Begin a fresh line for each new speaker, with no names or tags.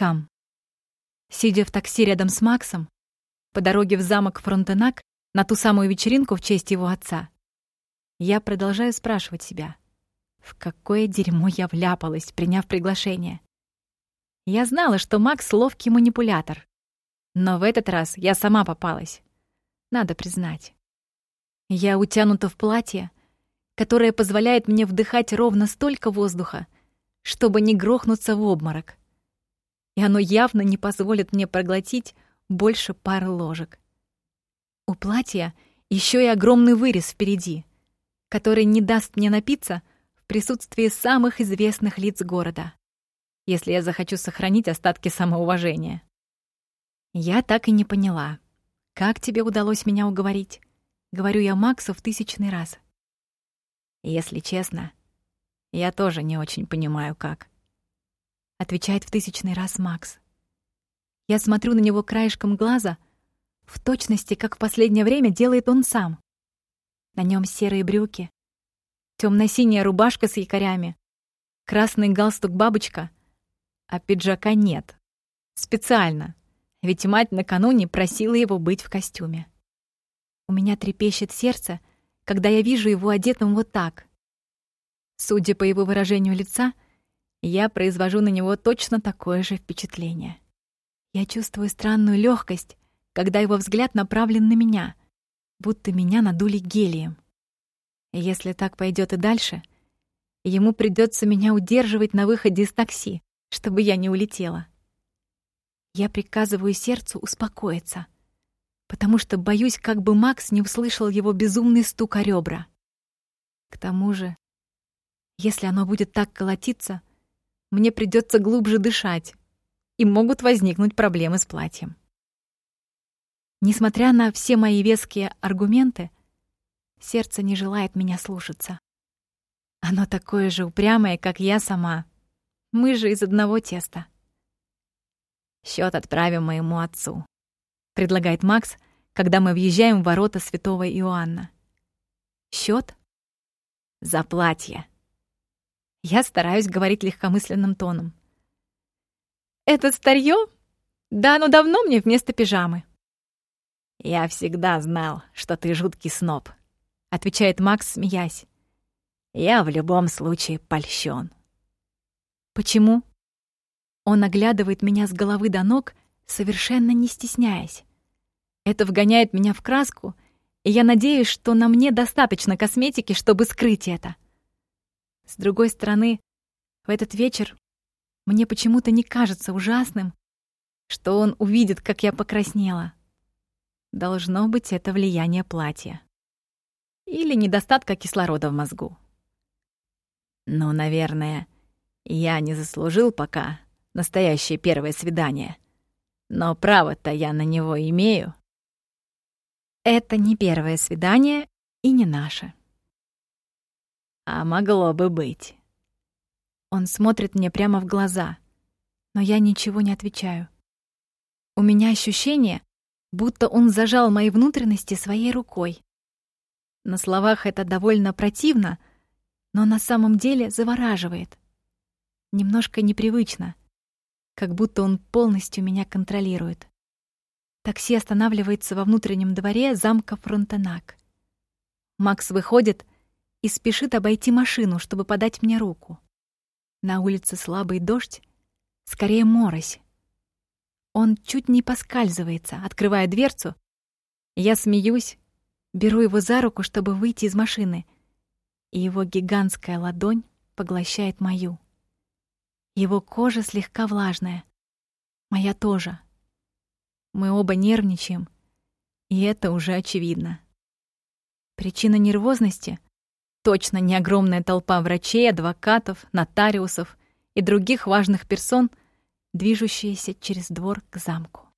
векам. Сидя в такси рядом с Максом, по дороге в замок Фронтенак на ту самую вечеринку в честь его отца, я продолжаю спрашивать себя, в какое дерьмо я вляпалась, приняв приглашение. Я знала, что Макс — ловкий манипулятор. Но в этот раз я сама попалась. Надо признать. Я утянута в платье, которое позволяет мне вдыхать ровно столько воздуха, чтобы не грохнуться в обморок. И оно явно не позволит мне проглотить больше пары ложек. У платья еще и огромный вырез впереди, который не даст мне напиться в присутствии самых известных лиц города, если я захочу сохранить остатки самоуважения. Я так и не поняла, как тебе удалось меня уговорить? Говорю я Максу в тысячный раз. Если честно, я тоже не очень понимаю, как. Отвечает в тысячный раз Макс. Я смотрю на него краешком глаза, в точности, как в последнее время делает он сам. На нем серые брюки, темно-синяя рубашка с якорями, красный галстук-бабочка, а пиджака нет. Специально, ведь мать накануне просила его быть в костюме. У меня трепещет сердце, когда я вижу его одетым вот так. Судя по его выражению лица, я произвожу на него точно такое же впечатление. Я чувствую странную легкость, когда его взгляд направлен на меня, будто меня надули гелием. Если так пойдет и дальше, ему придется меня удерживать на выходе из такси, чтобы я не улетела. Я приказываю сердцу успокоиться — потому что боюсь, как бы Макс не услышал его безумный стук о ребра. К тому же, если оно будет так колотиться, мне придется глубже дышать, и могут возникнуть проблемы с платьем. Несмотря на все мои веские аргументы, сердце не желает меня слушаться. Оно такое же упрямое, как я сама. Мы же из одного теста. Счет отправим моему отцу предлагает Макс, когда мы въезжаем в ворота Святого Иоанна. Счет за платье. Я стараюсь говорить легкомысленным тоном. Это старье? Да оно давно мне вместо пижамы. Я всегда знал, что ты жуткий сноб, отвечает Макс, смеясь. Я в любом случае польщен. Почему? Он оглядывает меня с головы до ног, совершенно не стесняясь. Это вгоняет меня в краску, и я надеюсь, что на мне достаточно косметики, чтобы скрыть это. С другой стороны, в этот вечер мне почему-то не кажется ужасным, что он увидит, как я покраснела. Должно быть, это влияние платья. Или недостатка кислорода в мозгу. Ну, наверное, я не заслужил пока настоящее первое свидание. Но право-то я на него имею. Это не первое свидание и не наше. А могло бы быть. Он смотрит мне прямо в глаза, но я ничего не отвечаю. У меня ощущение, будто он зажал мои внутренности своей рукой. На словах это довольно противно, но на самом деле завораживает. Немножко непривычно, как будто он полностью меня контролирует. Такси останавливается во внутреннем дворе замка Фронтенак. Макс выходит и спешит обойти машину, чтобы подать мне руку. На улице слабый дождь, скорее морось. Он чуть не поскальзывается, открывая дверцу. Я смеюсь, беру его за руку, чтобы выйти из машины, и его гигантская ладонь поглощает мою. Его кожа слегка влажная. Моя тоже. Мы оба нервничаем, и это уже очевидно. Причина нервозности — точно не огромная толпа врачей, адвокатов, нотариусов и других важных персон, движущаяся через двор к замку.